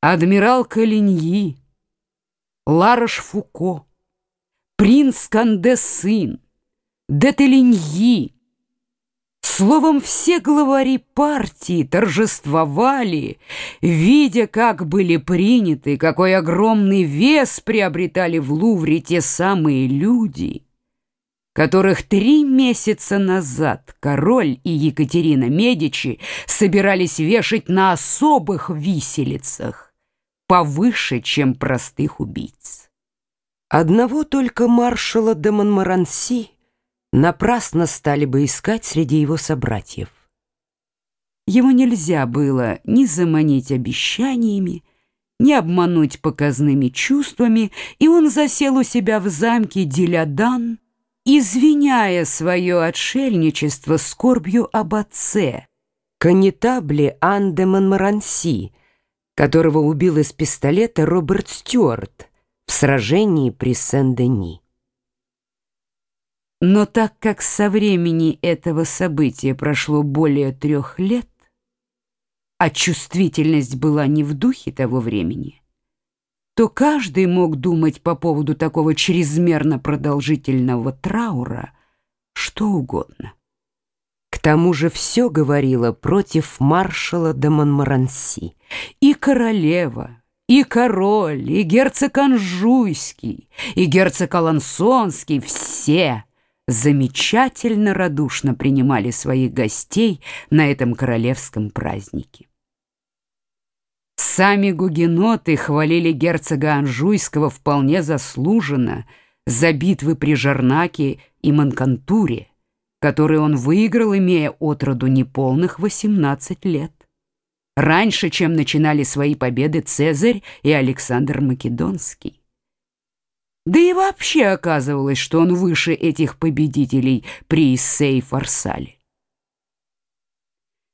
адмирал Калиньи, Ларош Фуко, принц Канде сын, Детелиньи. Словом, все главари партии торжествовали, видя, как были приняты, какой огромный вес приобретали в Лувре те самые люди — которых три месяца назад король и Екатерина Медичи собирались вешать на особых виселицах, повыше, чем простых убийц. Одного только маршала де Монмаранси напрасно стали бы искать среди его собратьев. Его нельзя было ни заманить обещаниями, ни обмануть показными чувствами, и он засел у себя в замке Дилядан, извиняя свое отшельничество скорбью об отце, конетабле Анде Монмаранси, которого убил из пистолета Роберт Стюарт в сражении при Сен-Дени. Но так как со времени этого события прошло более трех лет, а чувствительность была не в духе того времени, то каждый мог думать по поводу такого чрезмерно продолжительного траура что угодно. К тому же все говорило против маршала де Монмаранси. И королева, и король, и герцог Анжуйский, и герцог Алансонский — все замечательно радушно принимали своих гостей на этом королевском празднике. Сами гугеноты хвалили герцога Анжуйского вполне заслуженно за битвы при Жарнаке и Манкантуре, которые он выиграл, имея отроду неполных 18 лет. Раньше, чем начинали свои победы Цезарь и Александр Македонский. Да и вообще оказывалось, что он выше этих победителей при Иссей-Фарсале.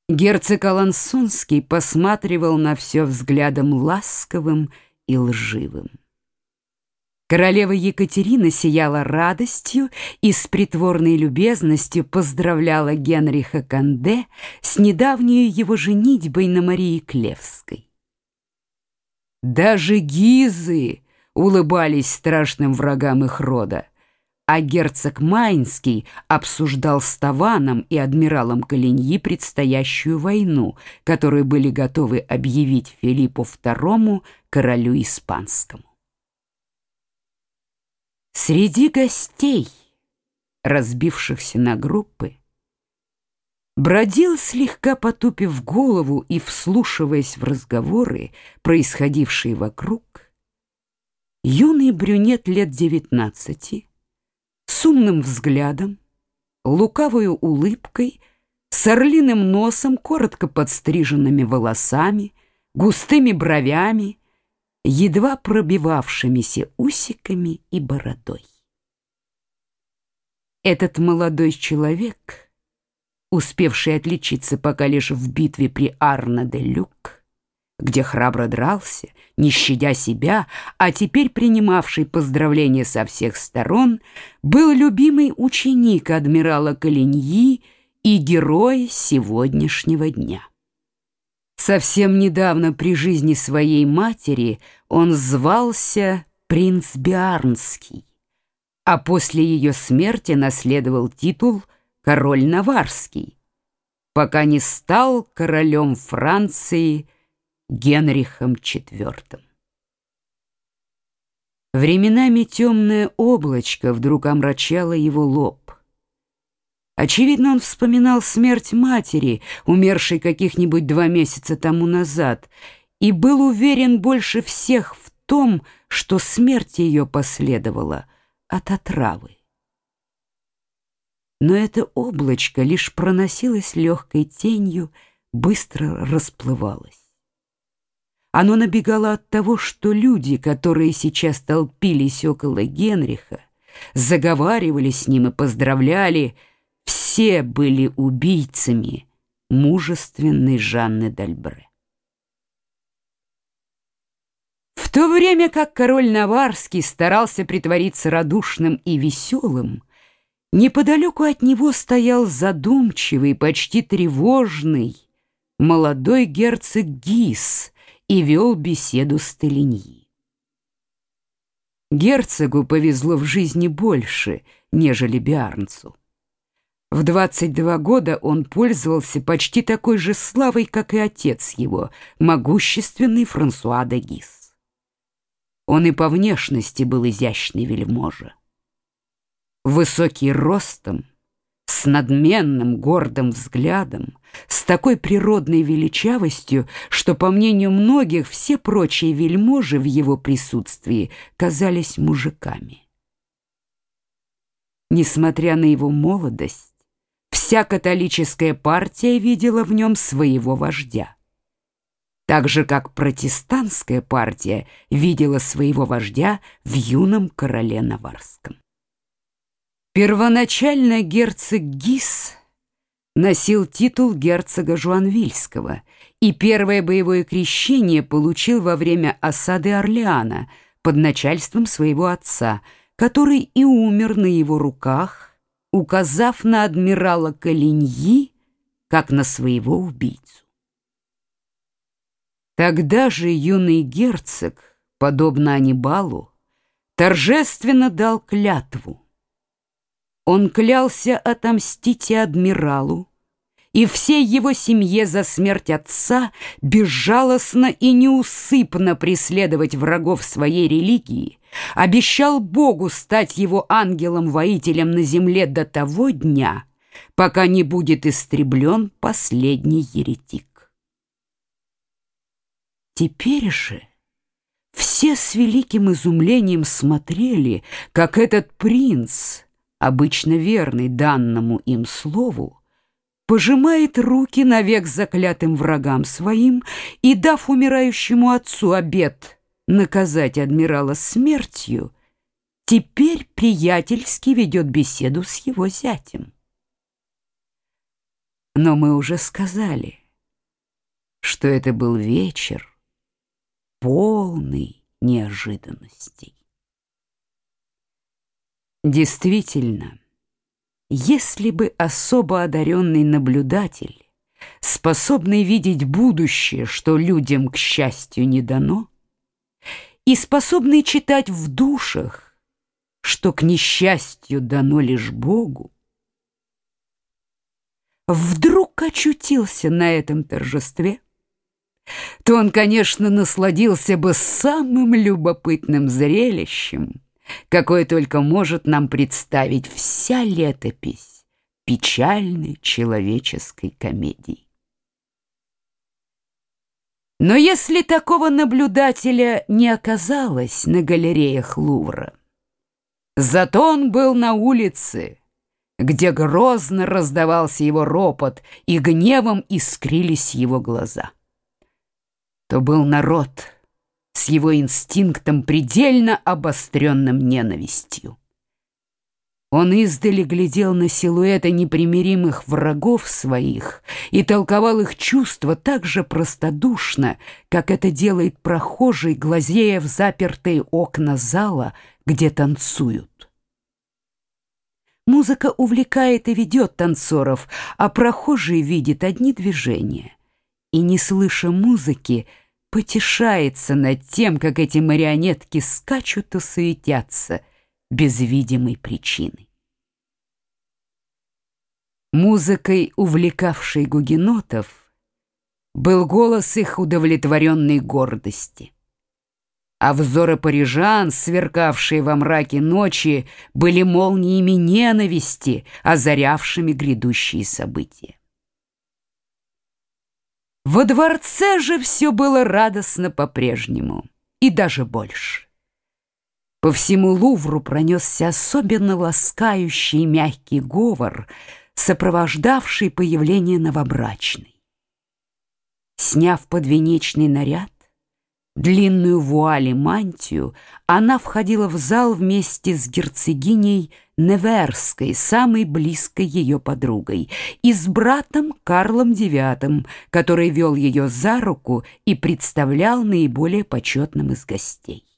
Герцог Алансонский посматривал на все взглядом ласковым и лживым. Королева Екатерина сияла радостью и с притворной любезностью поздравляла Генриха Канде с недавней его женитьбой на Марии Клевской. Даже гизы улыбались страшным врагам их рода а герцог Майнский обсуждал с Таваном и адмиралом Калиньи предстоящую войну, которую были готовы объявить Филиппу II, королю испанскому. Среди гостей, разбившихся на группы, бродил слегка потупив голову и вслушиваясь в разговоры, происходившие вокруг, юный брюнет лет девятнадцати, с умным взглядом, лукавой улыбкой, с орлиным носом, коротко подстриженными волосами, густыми бровями, едва пробивавшимися усиками и бородой. Этот молодой человек, успевший отличиться пока лишь в битве при Арна-де-Люк, где храбро дрался, не щадя себя, а теперь принимавший поздравления со всех сторон, был любимый ученик адмирала Калиньи и герой сегодняшнего дня. Совсем недавно при жизни своей матери он звался принц Биарнский, а после ее смерти наследовал титул король Наварский, пока не стал королем Франции Генрихом IV. Временами темное облачко вдруг омрачало его лоб. Очевидно, он вспоминал смерть матери, умершей каких-нибудь два месяца тому назад, и был уверен больше всех в том, что смерть ее последовала от отравы. Но это облачко лишь проносилось легкой тенью, быстро расплывалось. Оно набегало от того, что люди, которые сейчас толпились около Генриха, заговаривали с ним и поздравляли, все были убийцами мужественной Жанны Дальбре. В то время как король Наварский старался притвориться радушным и веселым, неподалеку от него стоял задумчивый, почти тревожный, молодой герцог Гис и вел беседу с Толиньи. Герцогу повезло в жизни больше, нежели Биарнцу. В 22 года он пользовался почти такой же славой, как и отец его, могущественный Франсуа де Гис. Он и по внешности был изящный вельможа. Высокий ростом, с надменным гордым взглядом, с такой природной величавостью, что, по мнению многих, все прочие вельможи в его присутствии казались мужиками. Несмотря на его молодость, вся католическая партия видела в нем своего вождя. Так же, как протестантская партия видела своего вождя в юном короле Наварском. Первоначально герцог Гис носил титул герцога Жуанвильского и первое боевое крещение получил во время осады Орлеана под начальством своего отца, который и умер на его руках, указав на адмирала Калиньи как на своего убийцу. Тогда же юный герцог, подобно Анибалу, торжественно дал клятву он клялся отомстить и адмиралу, и всей его семье за смерть отца безжалостно и неусыпно преследовать врагов своей религии, обещал Богу стать его ангелом-воителем на земле до того дня, пока не будет истреблен последний еретик. Теперь же все с великим изумлением смотрели, как этот принц — обычно верный данному им слову, пожимает руки навек заклятым врагам своим и, дав умирающему отцу обет наказать адмирала смертью, теперь приятельски ведет беседу с его зятем. Но мы уже сказали, что это был вечер полный неожиданностей. Действительно, если бы особо одаренный наблюдатель, способный видеть будущее, что людям, к счастью, не дано, и способный читать в душах, что к несчастью дано лишь Богу, вдруг очутился на этом торжестве, то он, конечно, насладился бы самым любопытным зрелищем — какое только может нам представить вся летопись печальной человеческой комедии. Но если такого наблюдателя не оказалось на галереях Лувра, зато он был на улице, где грозно раздавался его ропот и гневом искрились его глаза. То был народ — с его инстинктом предельно обостренным ненавистью. Он издали глядел на силуэты непримиримых врагов своих и толковал их чувства так же простодушно, как это делает прохожий, глазея в запертые окна зала, где танцуют. Музыка увлекает и ведет танцоров, а прохожий видит одни движения. И, не слыша музыки, потешается над тем, как эти марионетки скачут и суетятся без видимой причины. Музыкой, увлекавшей гугенотов, был голос их удовлетворенной гордости. А взоры парижан, сверкавшие во мраке ночи, были молниями ненависти, озарявшими грядущие события. Во дворце же все было радостно по-прежнему, и даже больше. По всему Лувру пронесся особенно ласкающий мягкий говор, сопровождавший появление новобрачной. Сняв подвенечный наряд, длинную вуаль и мантию, она входила в зал вместе с герцогиней Неверской, самой близкой ее подругой, и с братом Карлом IX, который вел ее за руку и представлял наиболее почетным из гостей.